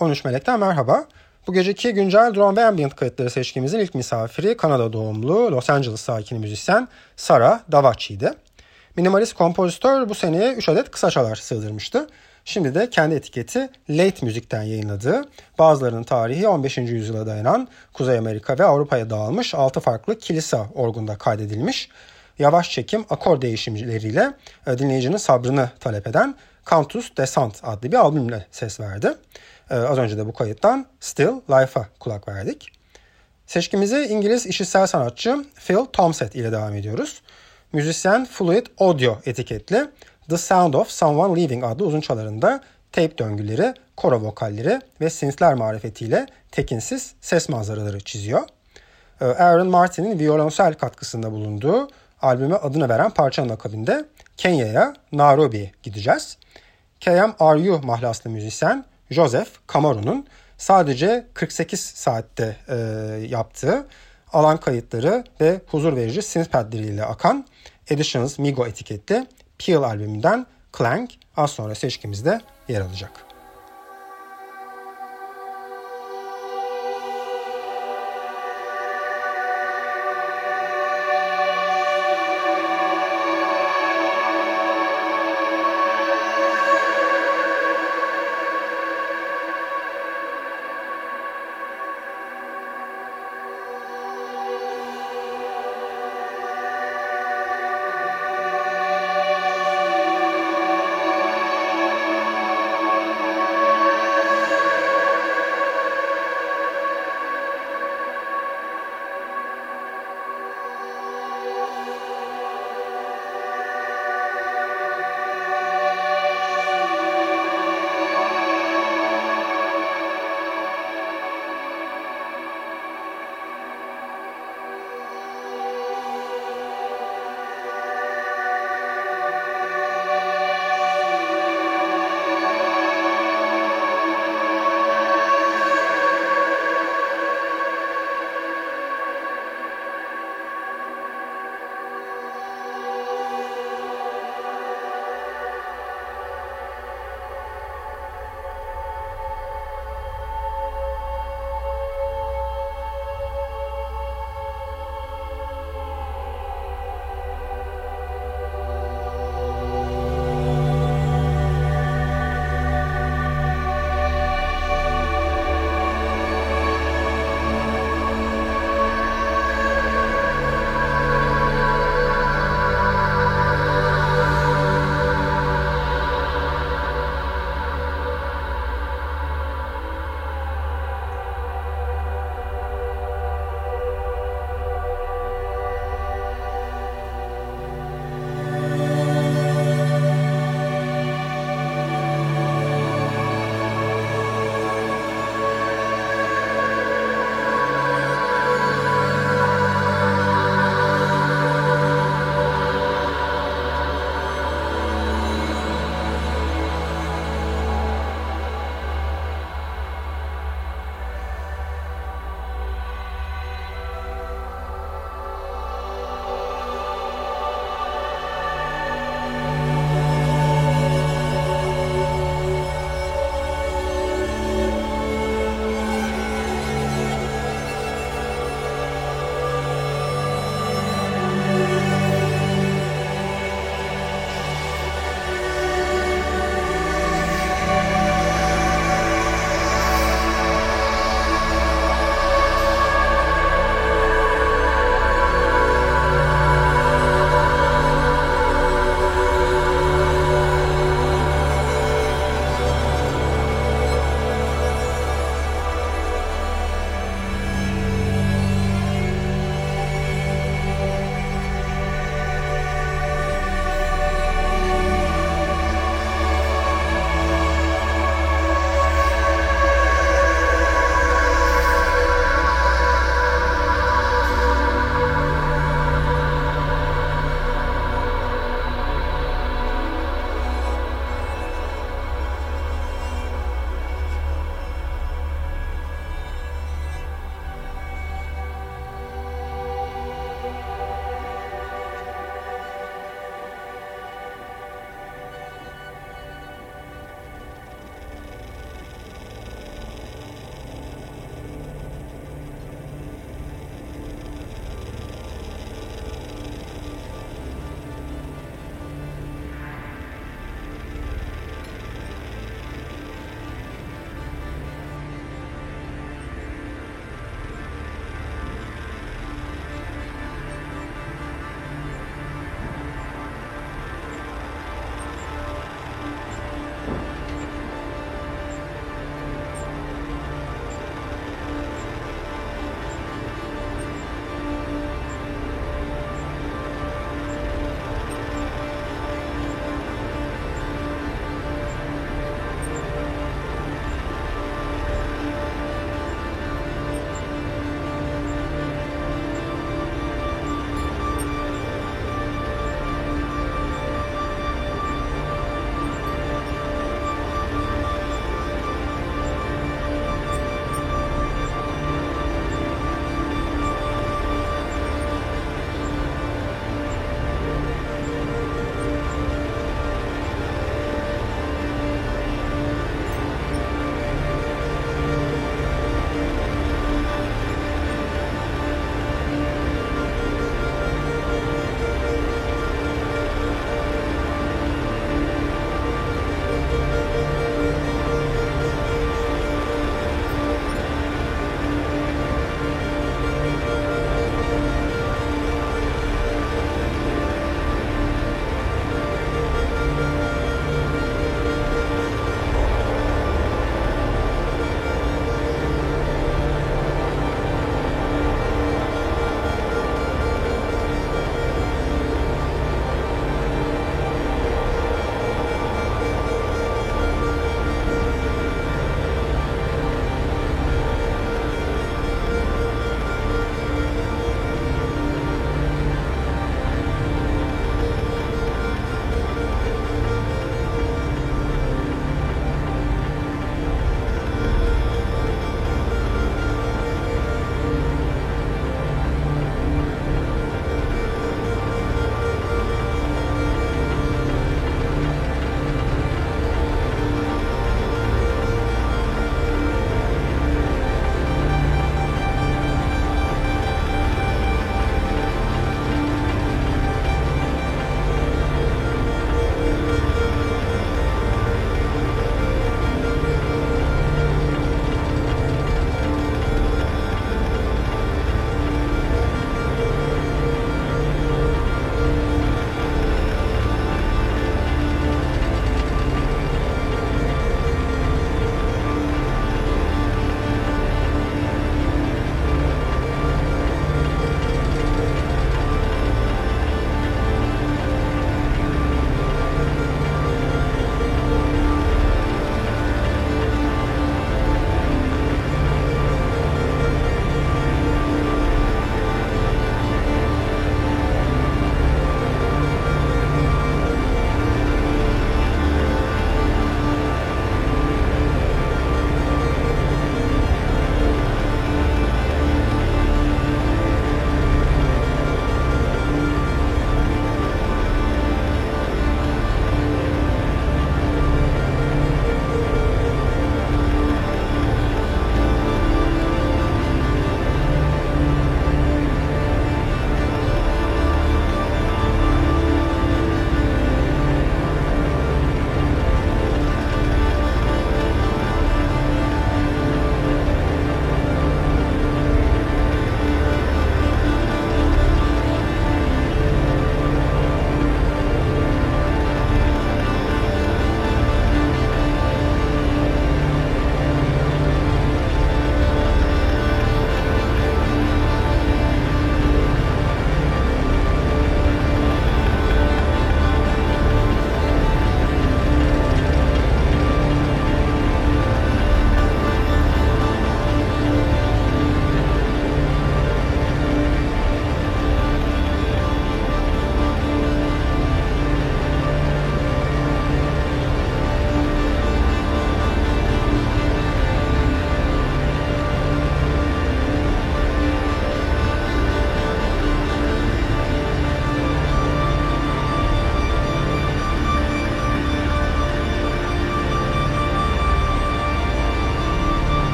13 Melek'ten merhaba. Bu geceki güncel drone ve ambient kayıtları seçkimizin ilk misafiri Kanada doğumlu Los Angeles sakini müzisyen Sarah Davachi'ydi. Minimalist kompozitör bu seneye 3 adet kısa çalar sığdırmıştı. Şimdi de kendi etiketi Late Müzik'ten yayınladığı, bazılarının tarihi 15. yüzyıla dayanan Kuzey Amerika ve Avrupa'ya dağılmış 6 farklı kilise orgunda kaydedilmiş, yavaş çekim akor değişimleriyle e, dinleyicinin sabrını talep eden Cantus Descent adlı bir albümle ses verdi. Ee, az önce de bu kayıttan Still Life'a kulak verdik. Seçkimize İngiliz işitsel sanatçı Phil Tomset ile devam ediyoruz. Müzisyen Fluid Audio etiketli The Sound of Someone Leaving adlı uzun çalarında tape döngüleri, koro vokalleri ve synthler marifetiyle tekinsiz ses manzaraları çiziyor. Ee, Aaron Martin'in violonsel katkısında bulunduğu albüme adını veren parçanın akabinde Kenya'ya, Nairobi'ye gideceğiz. KMRU mahlaslı müzisyen Joseph Camaro'nun sadece 48 saatte e, yaptığı alan kayıtları ve huzur verici synthpadleriyle akan Editions Migo etiketli Peel albümünden Clank az sonra seçkimizde yer alacak.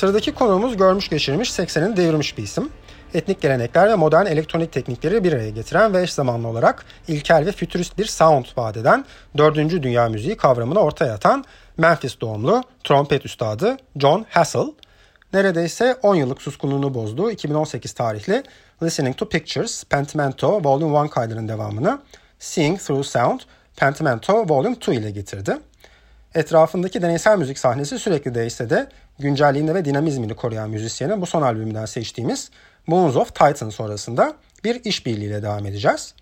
Sıradaki konuğumuz görmüş geçirmiş 80'in devirmiş bir isim. Etnik gelenekler ve modern elektronik teknikleri bir araya getiren ve eş zamanlı olarak ilkel ve fütürist bir sound vaat eden 4. Dünya Müziği kavramını ortaya atan Memphis doğumlu trompet üstadı John Hassell. Neredeyse 10 yıllık suskunluğunu bozduğu 2018 tarihli Listening to Pictures Pentimento Volume 1 kaydının devamını Seeing Through Sound Pentimento Volume 2 ile getirdi. Etrafındaki deneysel müzik sahnesi sürekli değişse de güncelliğini ve dinamizmini koruyan müzisyenin bu son albümünden seçtiğimiz Moons of Titan sonrasında bir işbirliğiyle devam edeceğiz.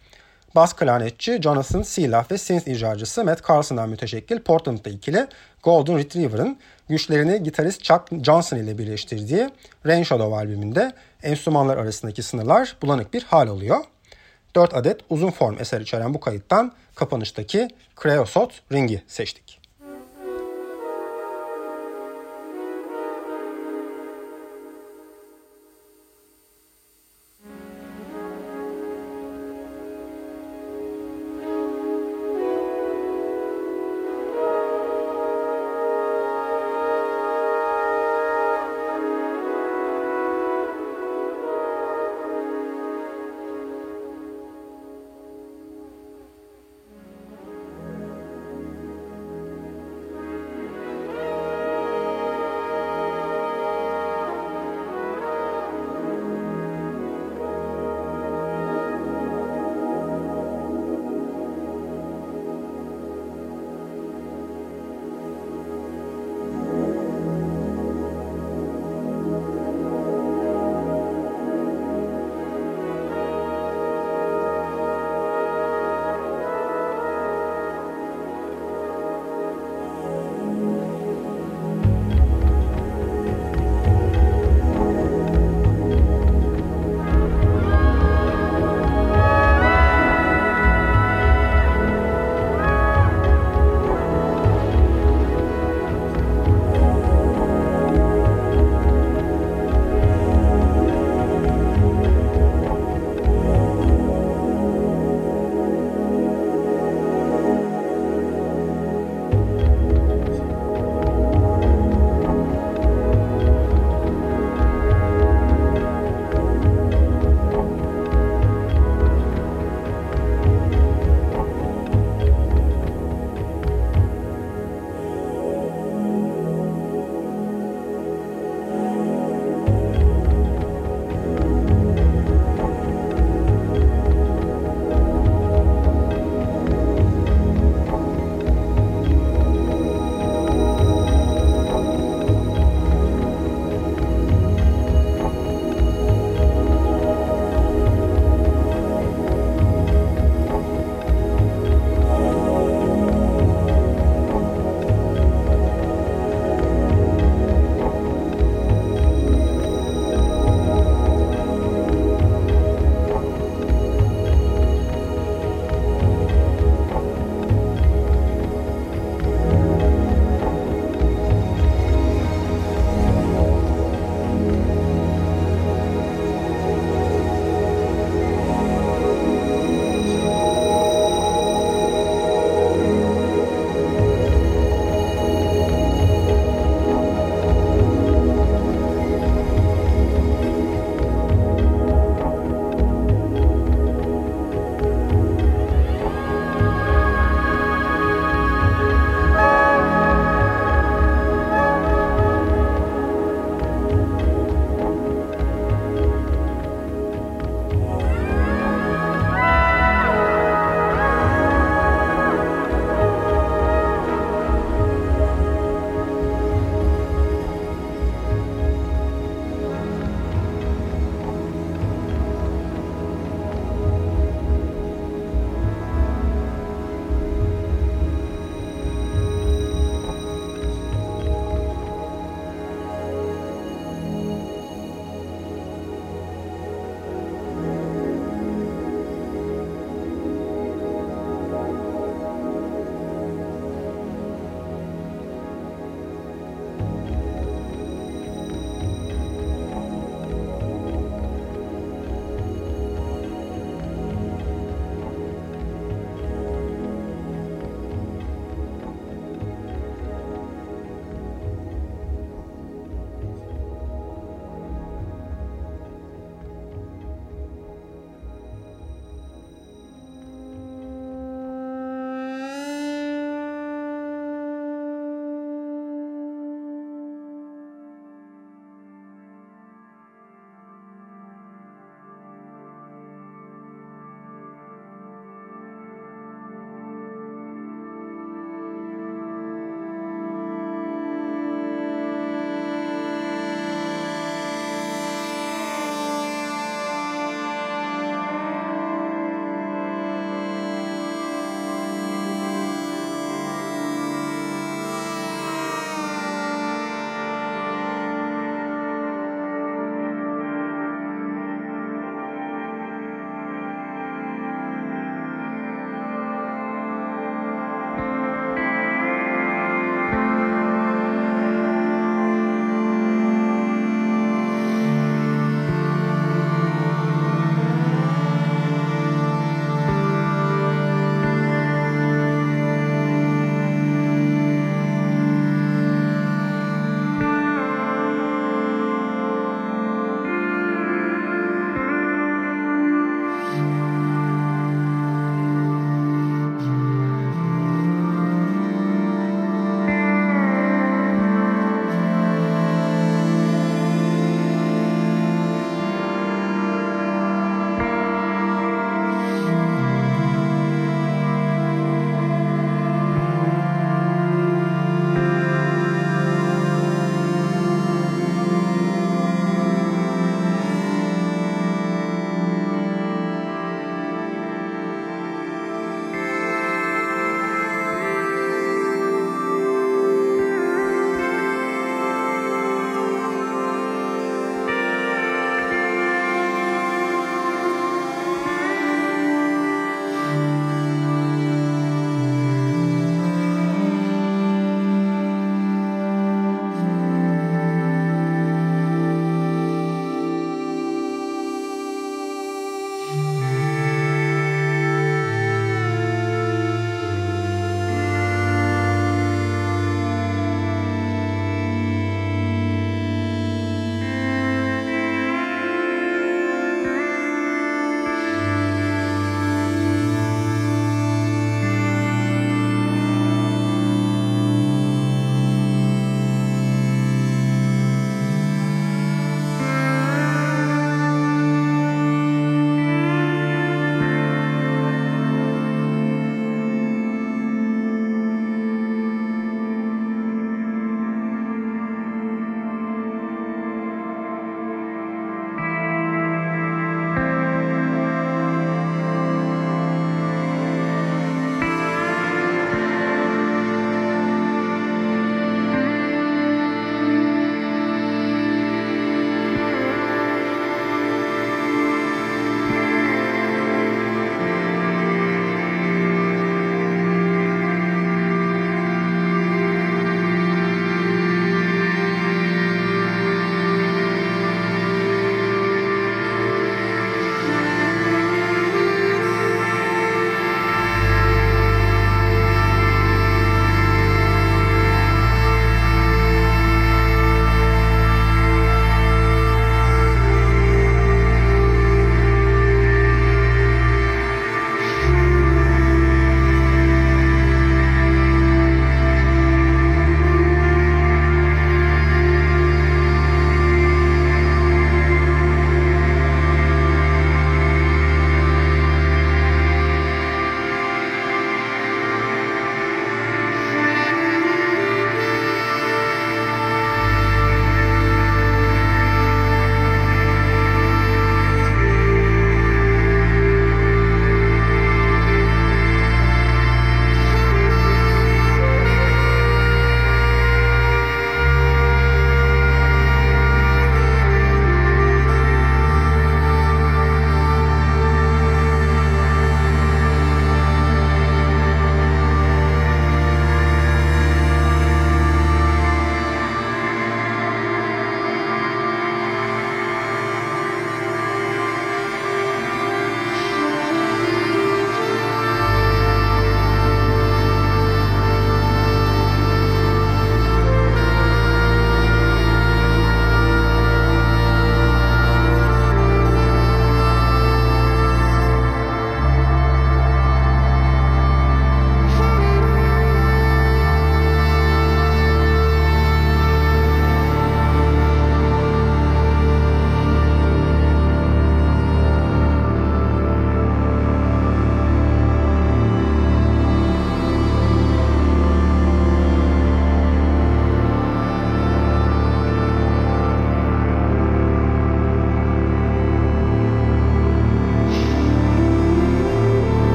Bas klarnetçi Jonathan Seelah ve synth icracısı Matt Carson'dan müteşekkil Portland'da ikili Golden Retriever'ın güçlerini gitarist Chuck Johnson ile birleştirdiği Rain Shadow albümünde enstrümanlar arasındaki sınırlar bulanık bir hal oluyor. 4 adet uzun form eser içeren bu kayıttan kapanıştaki Creosote Ring'i seçtik.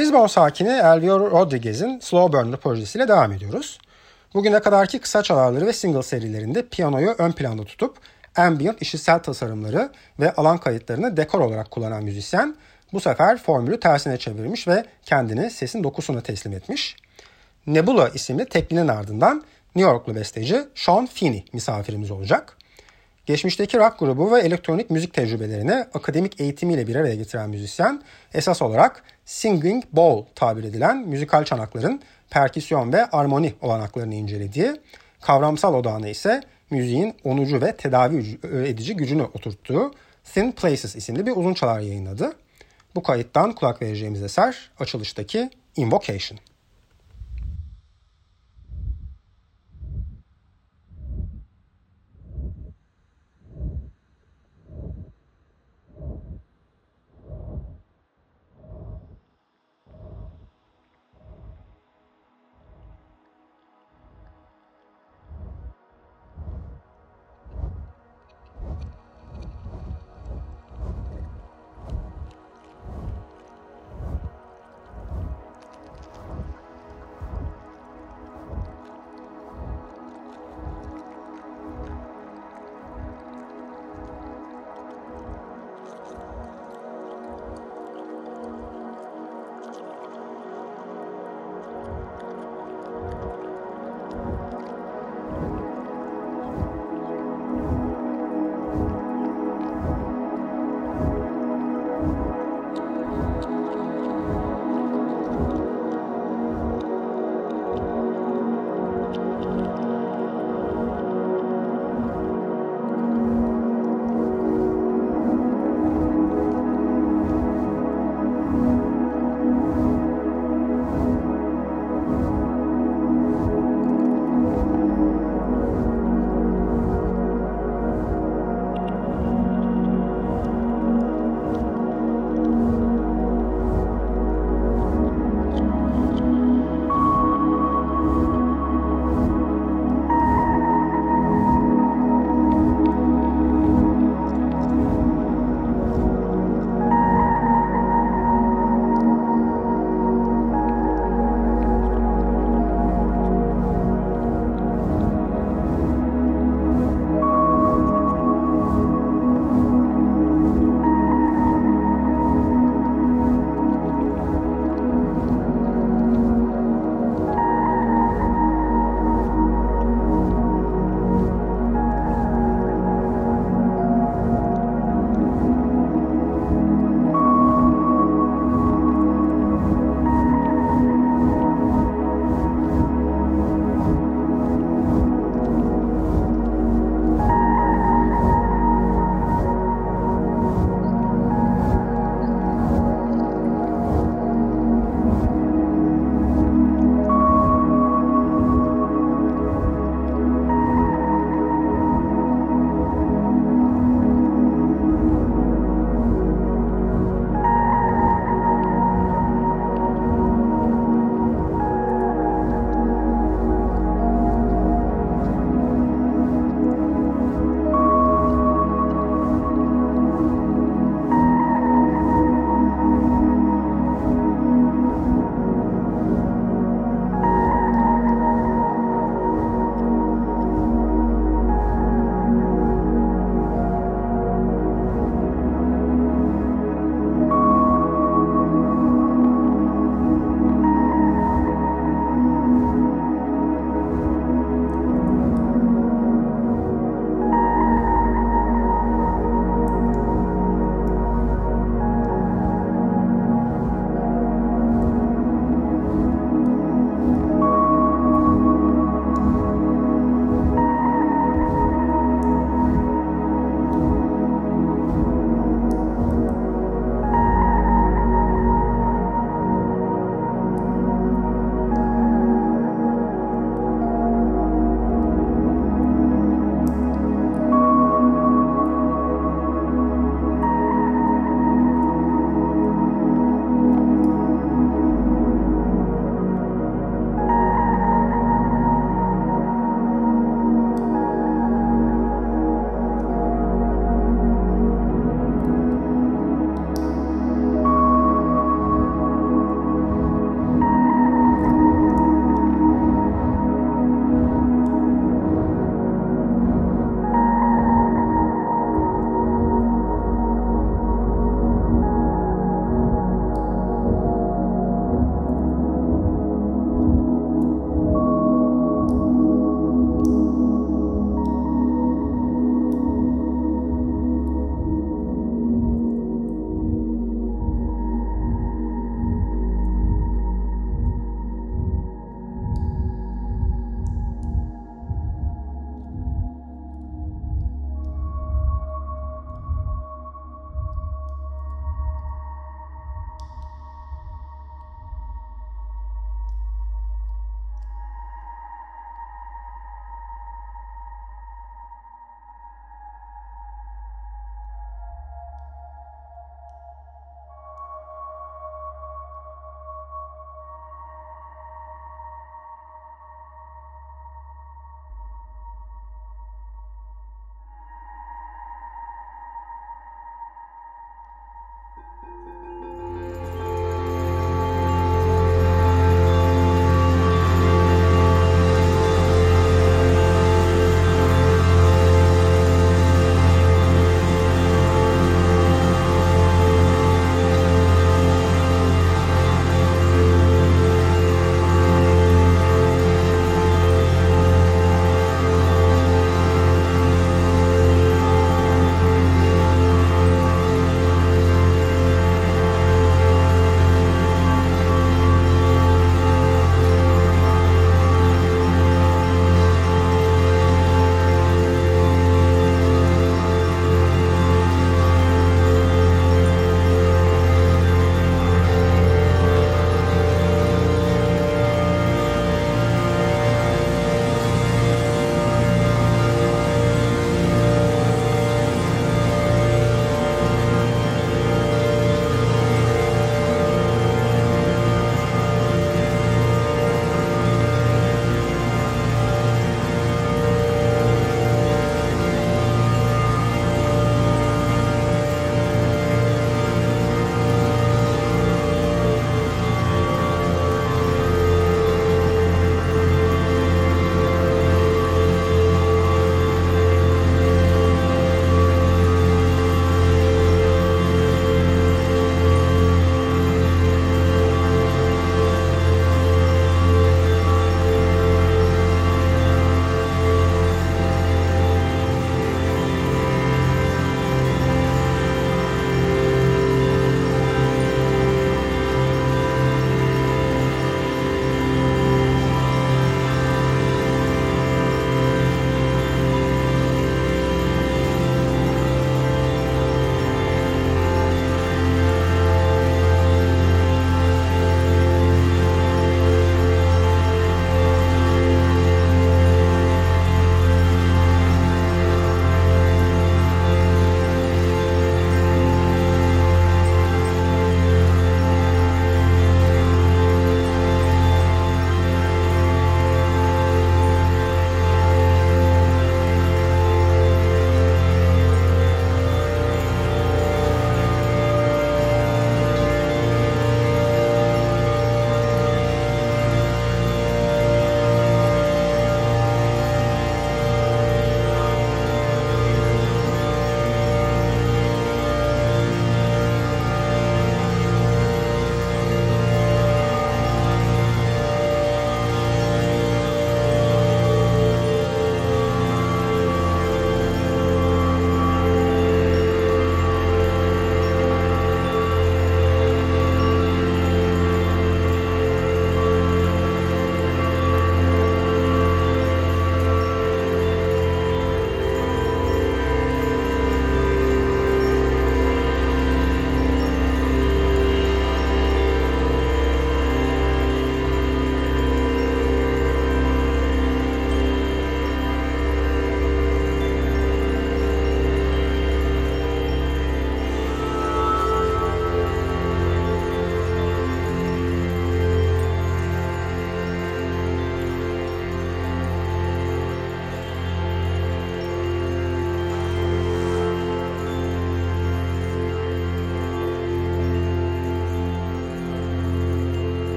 Lisbon sakini Elvio Rodriguez'in Slow Burner projesiyle devam ediyoruz. Bugüne kadarki kısa çalarları ve single serilerinde piyanoyu ön planda tutup ambient işitsel tasarımları ve alan kayıtlarını dekor olarak kullanan müzisyen bu sefer formülü tersine çevirmiş ve kendini sesin dokusuna teslim etmiş. Nebula isimli teklinin ardından New Yorklu besteci Sean Feeney misafirimiz olacak. Geçmişteki rock grubu ve elektronik müzik tecrübelerini akademik eğitimiyle bir araya getiren müzisyen esas olarak singing bowl tabir edilen müzikal çanakların perküsyon ve armoni olanaklarını incelediği, kavramsal odağını ise müziğin onucu ve tedavi edici gücünü oturttuğu Thin Places isimli bir uzun çalar yayınladı. Bu kayıttan kulak vereceğimiz eser açılıştaki Invocation.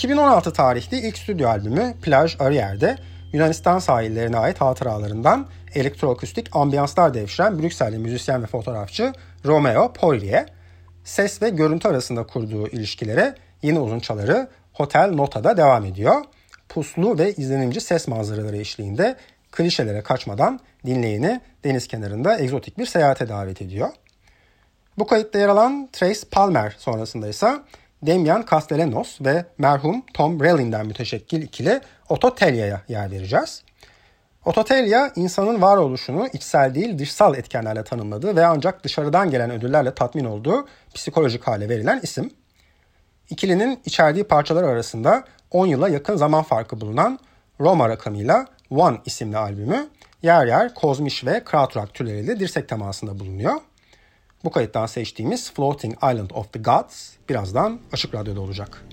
2016 tarihli ilk stüdyo albümü Plaj Arrière'de Yunanistan sahillerine ait hatıralarından elektroakustik ambiyanslar devşiren Brüksel'li müzisyen ve fotoğrafçı Romeo Poirier, ses ve görüntü arasında kurduğu ilişkilere yeni uzunçaları Hotel Nota'da devam ediyor. Puslu ve izlenimci ses manzaraları eşliğinde klişelere kaçmadan dinleyeni deniz kenarında egzotik bir seyahate davet ediyor. Bu kayıtta yer alan Trace Palmer sonrasında ise Damian Castellanos ve merhum Tom Rellin'den müteşekkil ikili Ototelia'ya yer vereceğiz. Ototelia insanın varoluşunu içsel değil dışsal etkenlerle tanımladığı ve ancak dışarıdan gelen ödüllerle tatmin olduğu psikolojik hale verilen isim. İkilinin içerdiği parçalar arasında 10 yıla yakın zaman farkı bulunan Roma rakamıyla One isimli albümü yer yer kozmiş ve krautrock türleriyle dirsek temasında bulunuyor. Bu kayıttan seçtiğimiz Floating Island of the Gods birazdan Açık Radyo'da olacak.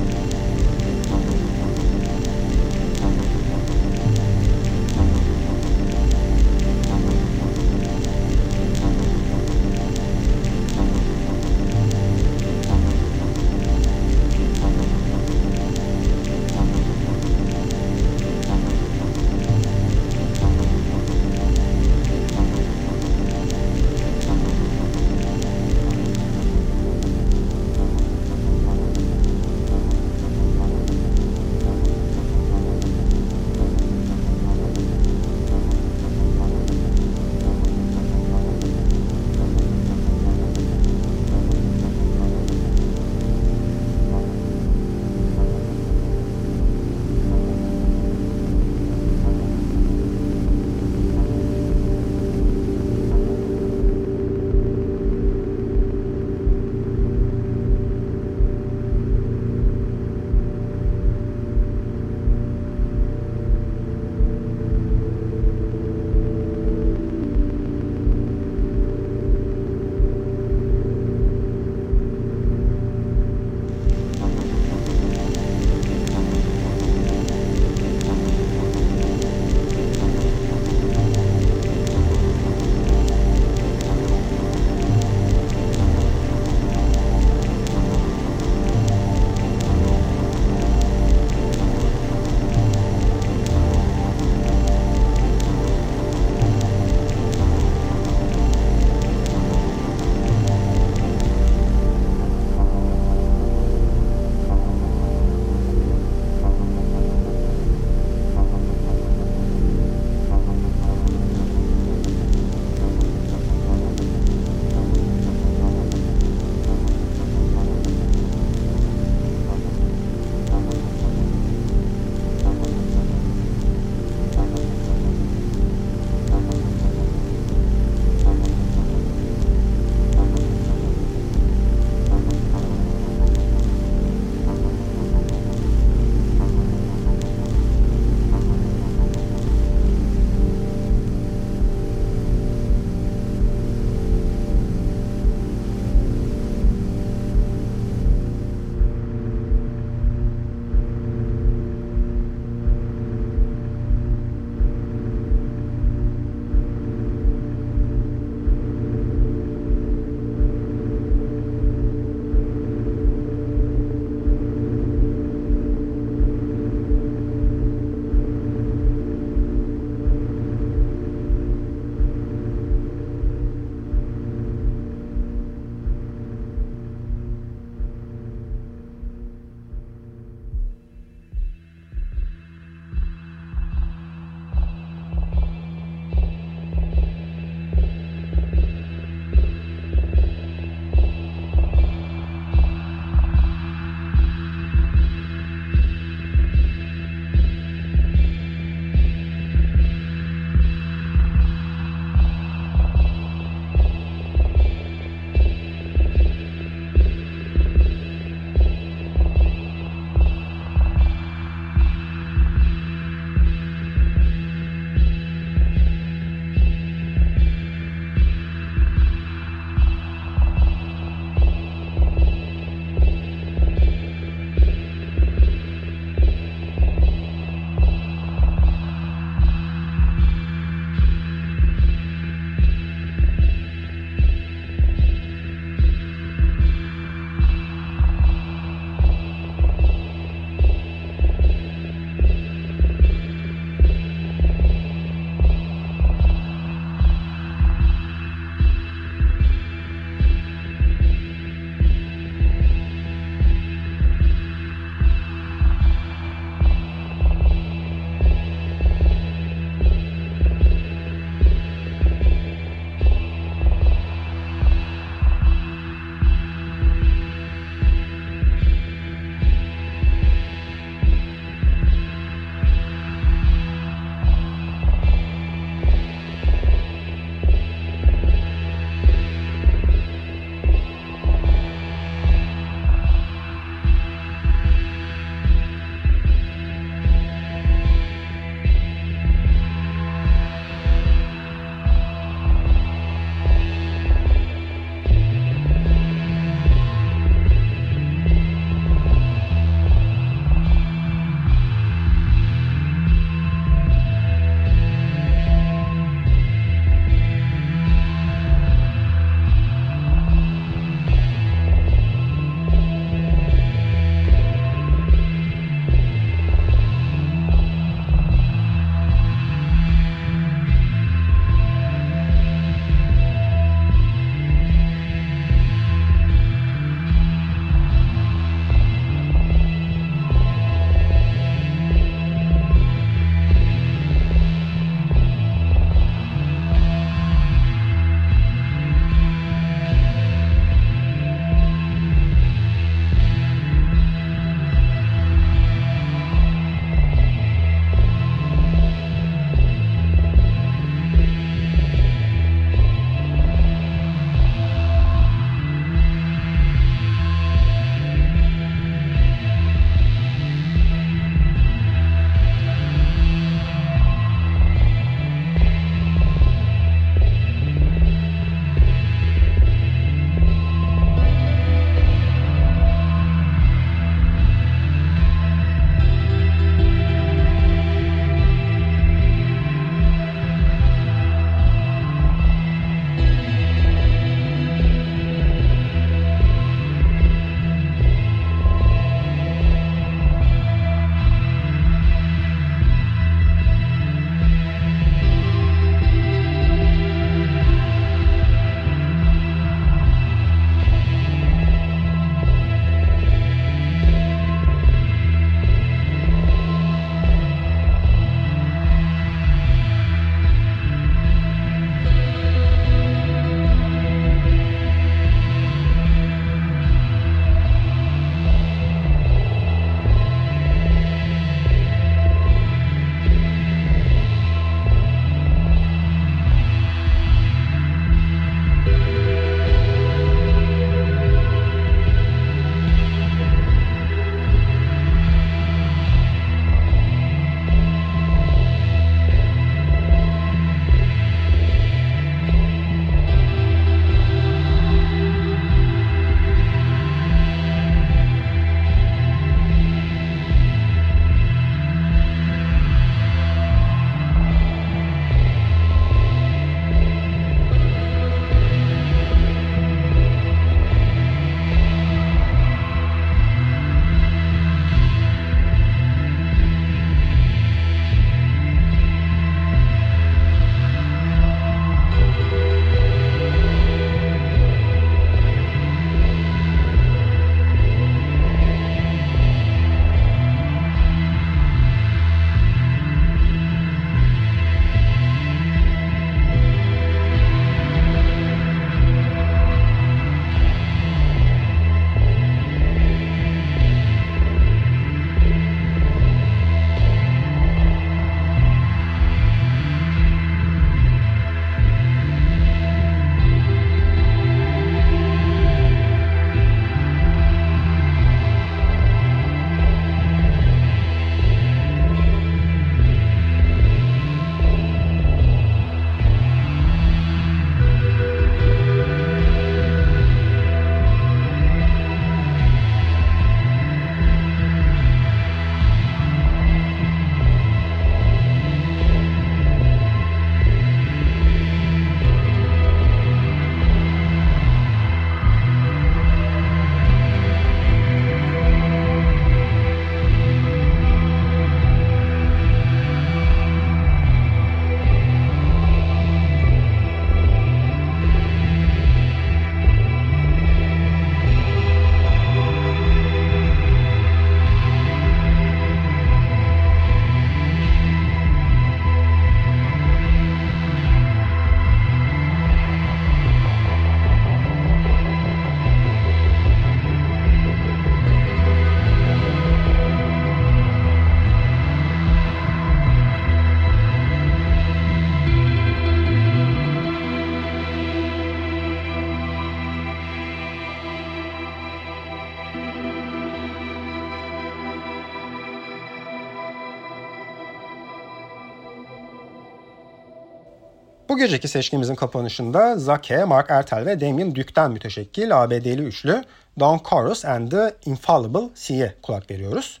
Geceki seçkimizin kapanışında Zake, Mark Ertel ve Damien Duke'den müteşekkil ABD'li üçlü Don Chorus and the Infallible C'ye kulak veriyoruz.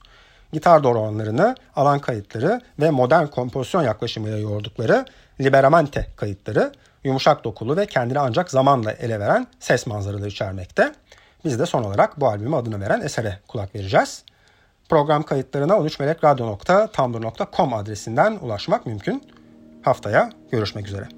Gitar doğranlarını, alan kayıtları ve modern kompozisyon yaklaşımıyla yoğurdukları Liberamente kayıtları yumuşak dokulu ve kendini ancak zamanla ele veren ses manzaraları içermekte. Biz de son olarak bu albüme adını veren esere kulak vereceğiz. Program kayıtlarına 13melekradyo.tumblr.com adresinden ulaşmak mümkün. Haftaya görüşmek üzere.